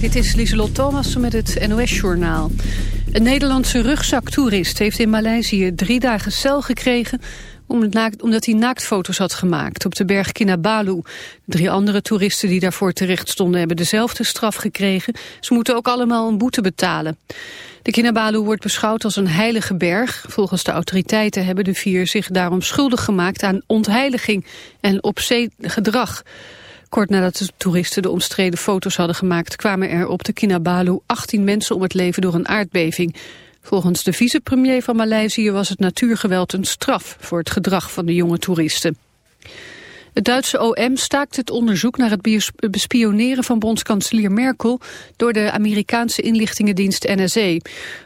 Dit is Lieselot Thomas met het NOS-journaal. Een Nederlandse rugzaktoerist heeft in Maleisië drie dagen cel gekregen... omdat hij naaktfoto's had gemaakt op de berg Kinabalu. Drie andere toeristen die daarvoor terecht stonden hebben dezelfde straf gekregen. Ze moeten ook allemaal een boete betalen. De Kinabalu wordt beschouwd als een heilige berg. Volgens de autoriteiten hebben de vier zich daarom schuldig gemaakt aan ontheiliging en opzee gedrag. Kort nadat de toeristen de omstreden foto's hadden gemaakt... kwamen er op de Kinabalu 18 mensen om het leven door een aardbeving. Volgens de vicepremier van Maleisië was het natuurgeweld een straf... voor het gedrag van de jonge toeristen. Het Duitse OM staakt het onderzoek naar het bespioneren van bondskanselier Merkel door de Amerikaanse inlichtingendienst NSA.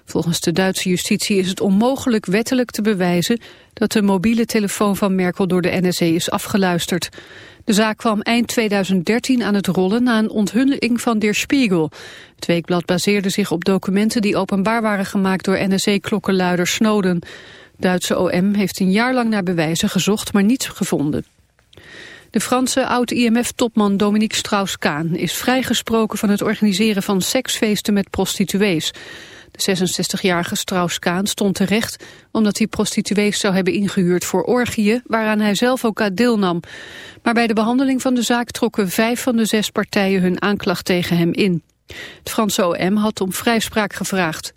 Volgens de Duitse justitie is het onmogelijk wettelijk te bewijzen dat de mobiele telefoon van Merkel door de NSA is afgeluisterd. De zaak kwam eind 2013 aan het rollen na een onthulling van Der Spiegel. Het weekblad baseerde zich op documenten die openbaar waren gemaakt door NSA-klokkenluider Snowden. Duitse OM heeft een jaar lang naar bewijzen gezocht, maar niets gevonden. De Franse oud-IMF-topman Dominique Strauss-Kaan is vrijgesproken van het organiseren van seksfeesten met prostituees. De 66-jarige Strauss-Kaan stond terecht omdat hij prostituees zou hebben ingehuurd voor orgieën waaraan hij zelf ook aan deelnam. Maar bij de behandeling van de zaak trokken vijf van de zes partijen hun aanklacht tegen hem in. Het Franse OM had om vrijspraak gevraagd.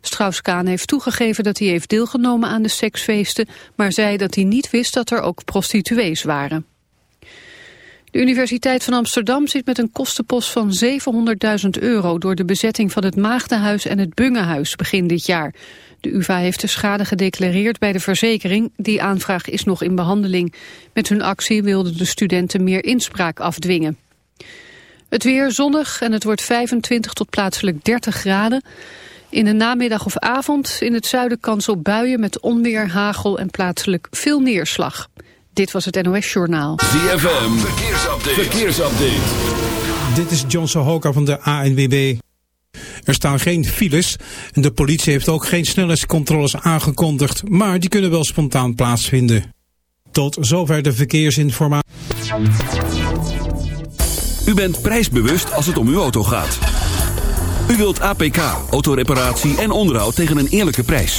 Strauss-Kaan heeft toegegeven dat hij heeft deelgenomen aan de seksfeesten, maar zei dat hij niet wist dat er ook prostituees waren. De Universiteit van Amsterdam zit met een kostenpost van 700.000 euro... door de bezetting van het Maagdenhuis en het Bungehuis begin dit jaar. De UvA heeft de schade gedeclareerd bij de verzekering. Die aanvraag is nog in behandeling. Met hun actie wilden de studenten meer inspraak afdwingen. Het weer zonnig en het wordt 25 tot plaatselijk 30 graden. In de namiddag of avond in het zuiden kans op buien met onweer, hagel en plaatselijk veel neerslag. Dit was het NOS Journaal. ZFM, verkeersupdate. verkeersupdate. Dit is John Sohoka van de ANWB. Er staan geen files en de politie heeft ook geen snelheidscontroles aangekondigd, maar die kunnen wel spontaan plaatsvinden. Tot zover de verkeersinformatie. U bent prijsbewust als het om uw auto gaat. U wilt APK, autoreparatie en onderhoud tegen een eerlijke prijs.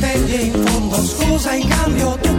Pretendi in fondo. Scusa in cambio tu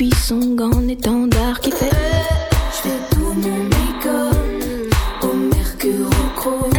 une creepy song en étendard qui fait. Je fais tout mon make-up au mercure au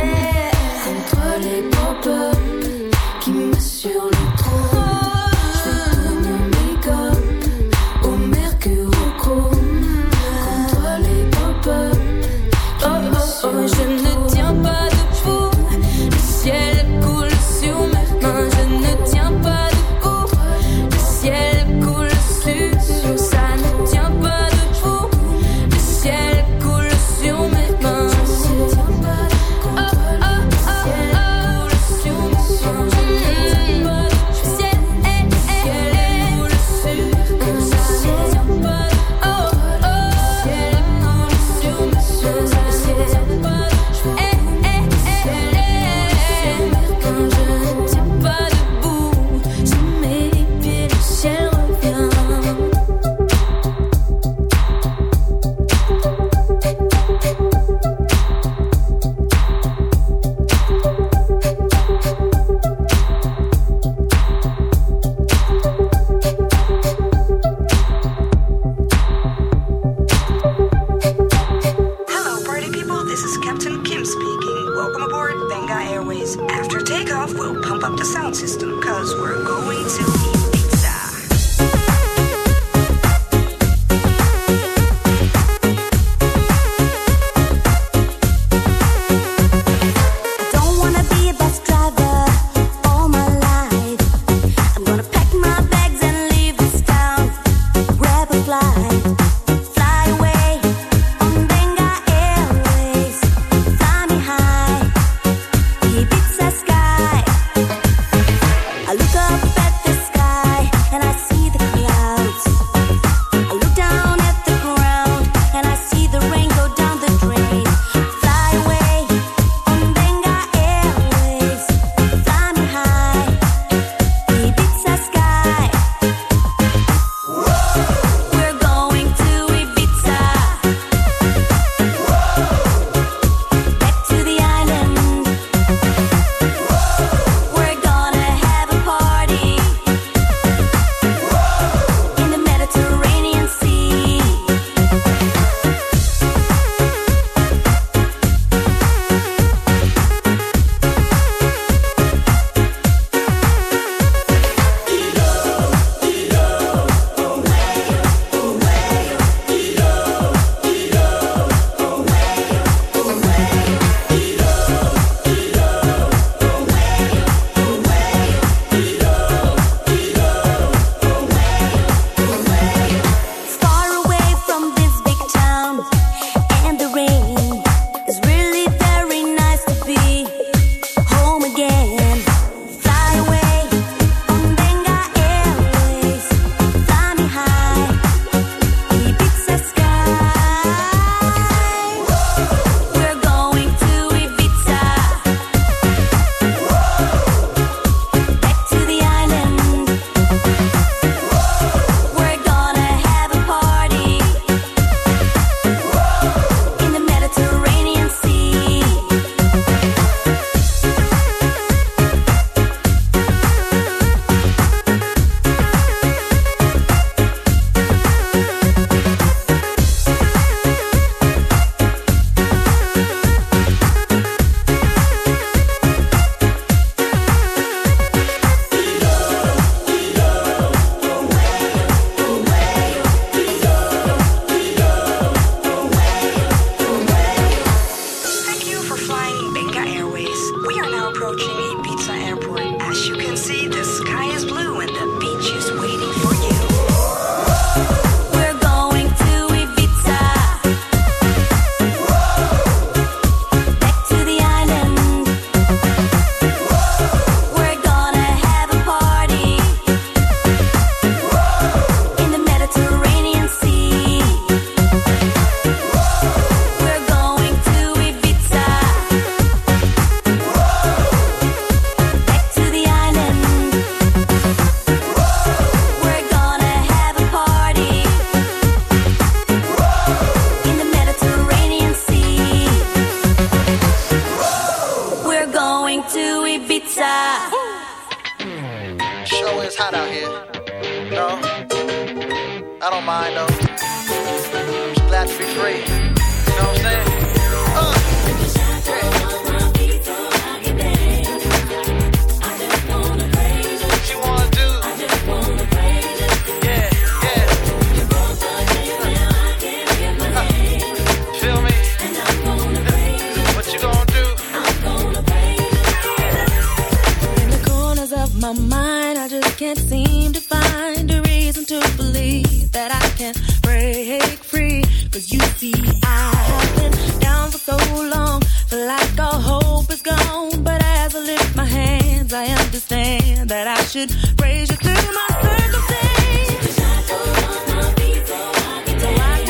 understand that I should praise you through my circumstance. I don't my. I can. I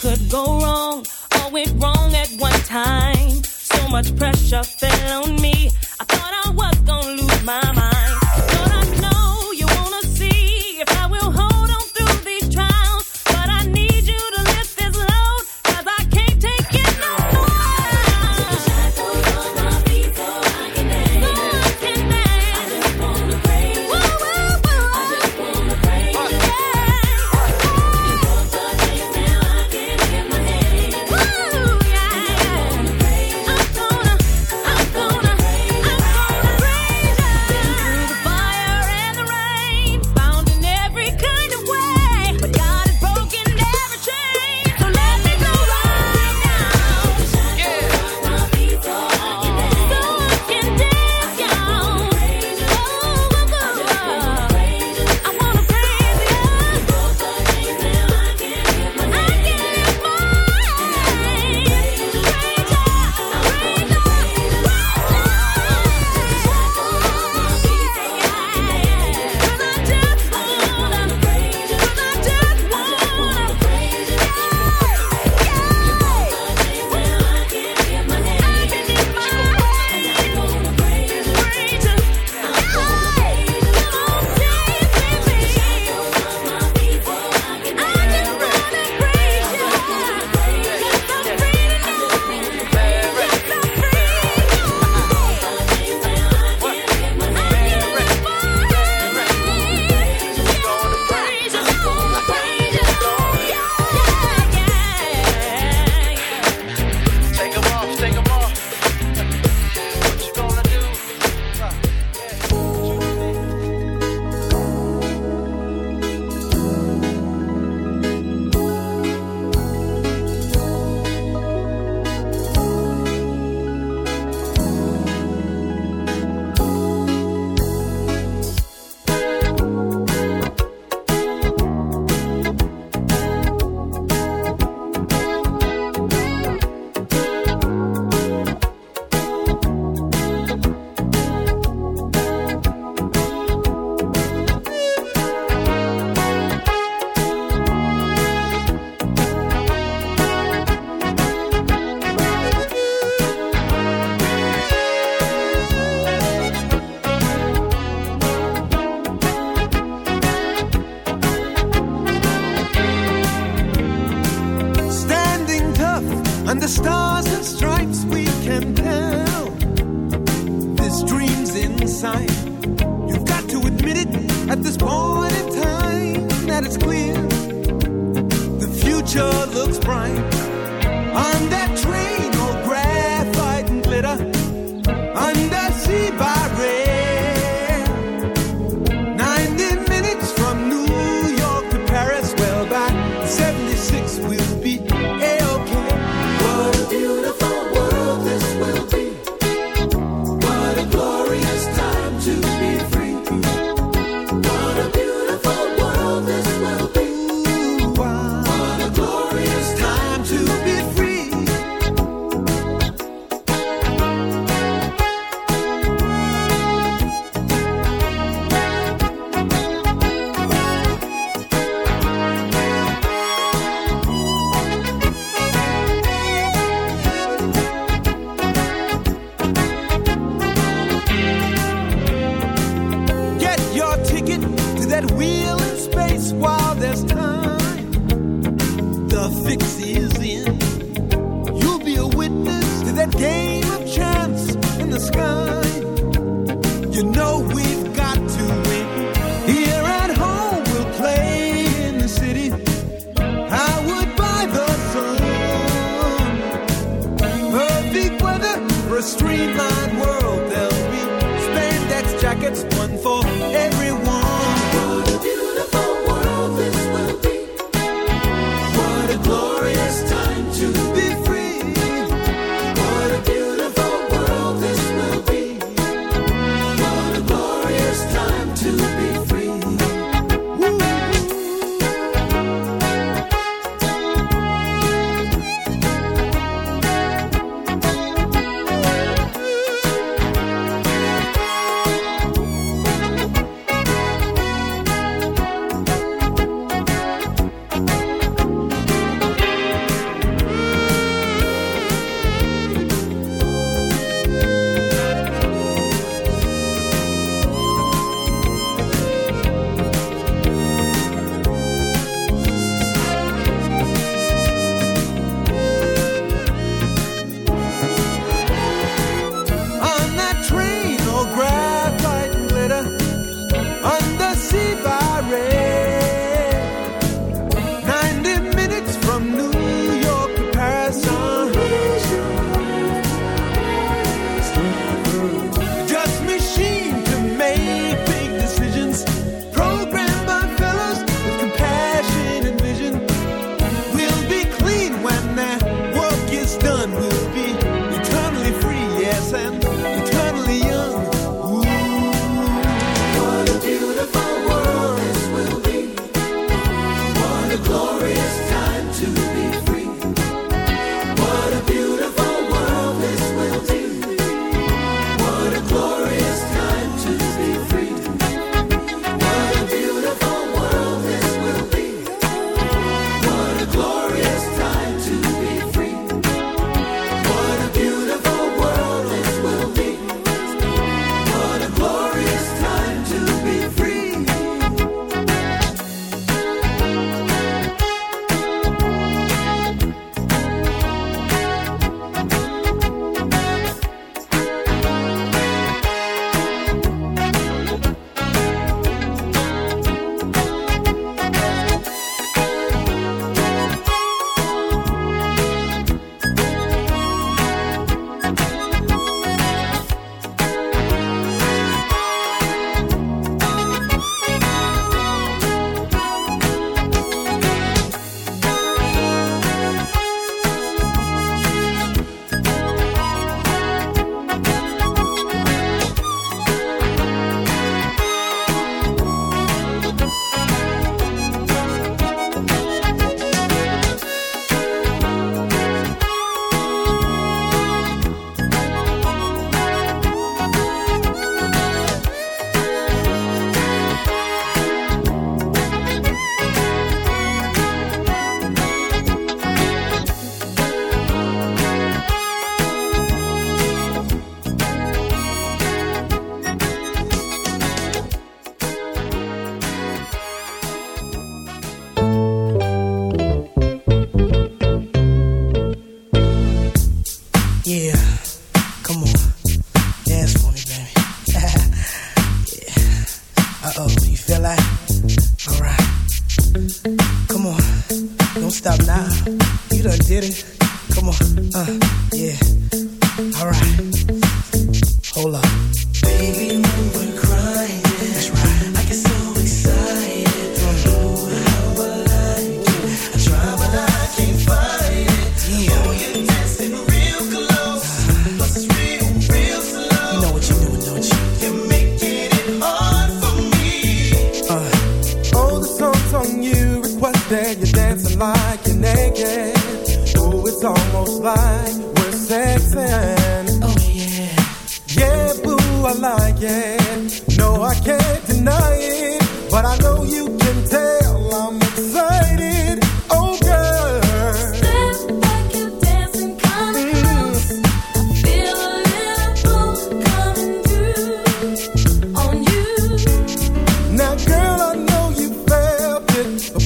Could go wrong, all went wrong at one time. So much pressure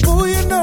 Ooh, you know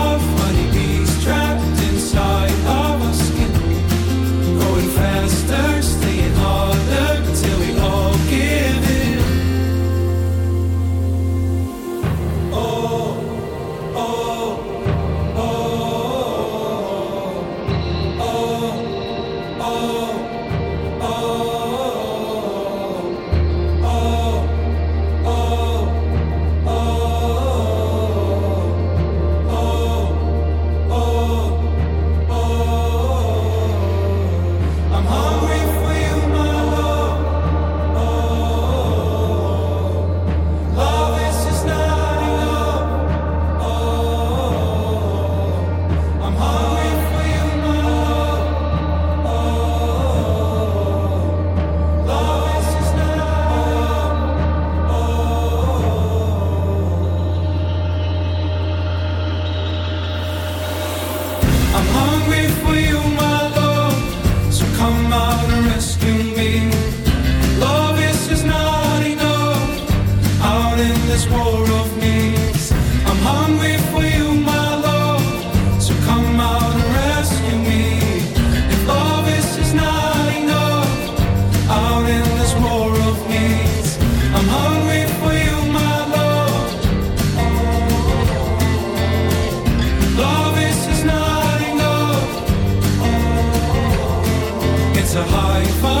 a high five.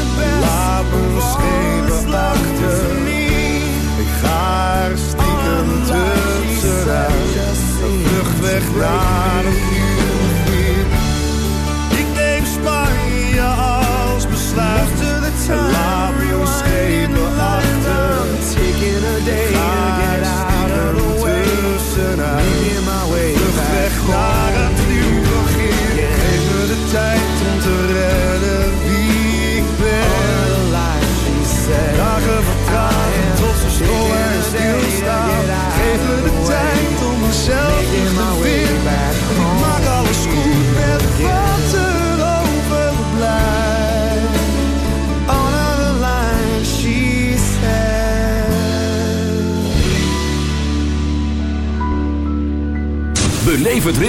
Schepen achter. Ik ga er stiekem tussenuit. Een vlucht weg naar een nieuw. Ik neem Spanje als besluit. En laat me schepen achter. Taking a day Ik to ga get er out of the stiekem way. tussenuit. Making my way Vlucht back weg home. naar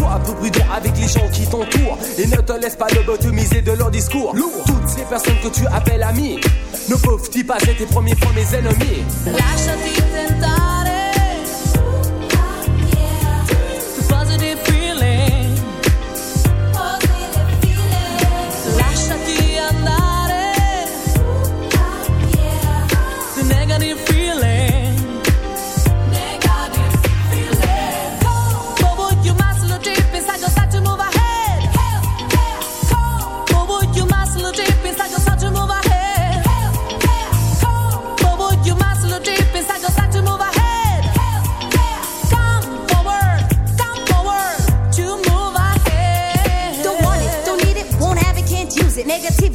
Sois un peu prudent avec les gens qui t'entourent et ne te laisse pas lobotomiser de leur discours. Lourd. Toutes ces personnes que tu appelles amis ne peuvent-ils pas être tes premiers fois mes ennemis?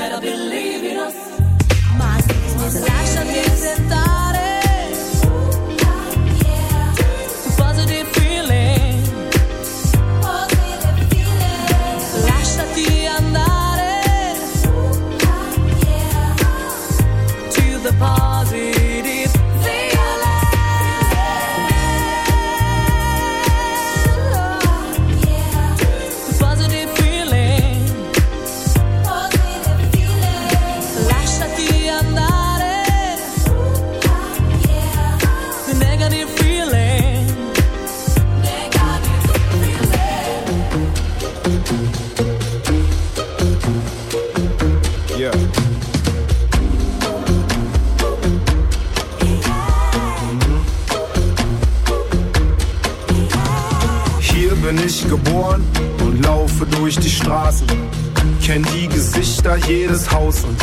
Better believe in us. My tentare. Positive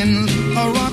friends around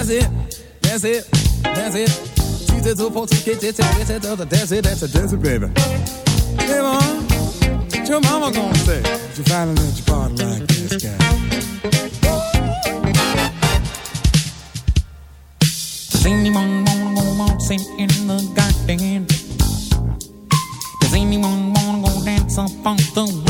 That's it. That's it. That's it. Choose it to folks get it, get it, other. That's it. That's it. That's it, baby. Hey, mom. What your mama gonna say? If you finally let your body like this guy? Does anyone wanna go waltzing in the garden? Does anyone wanna go dance up on the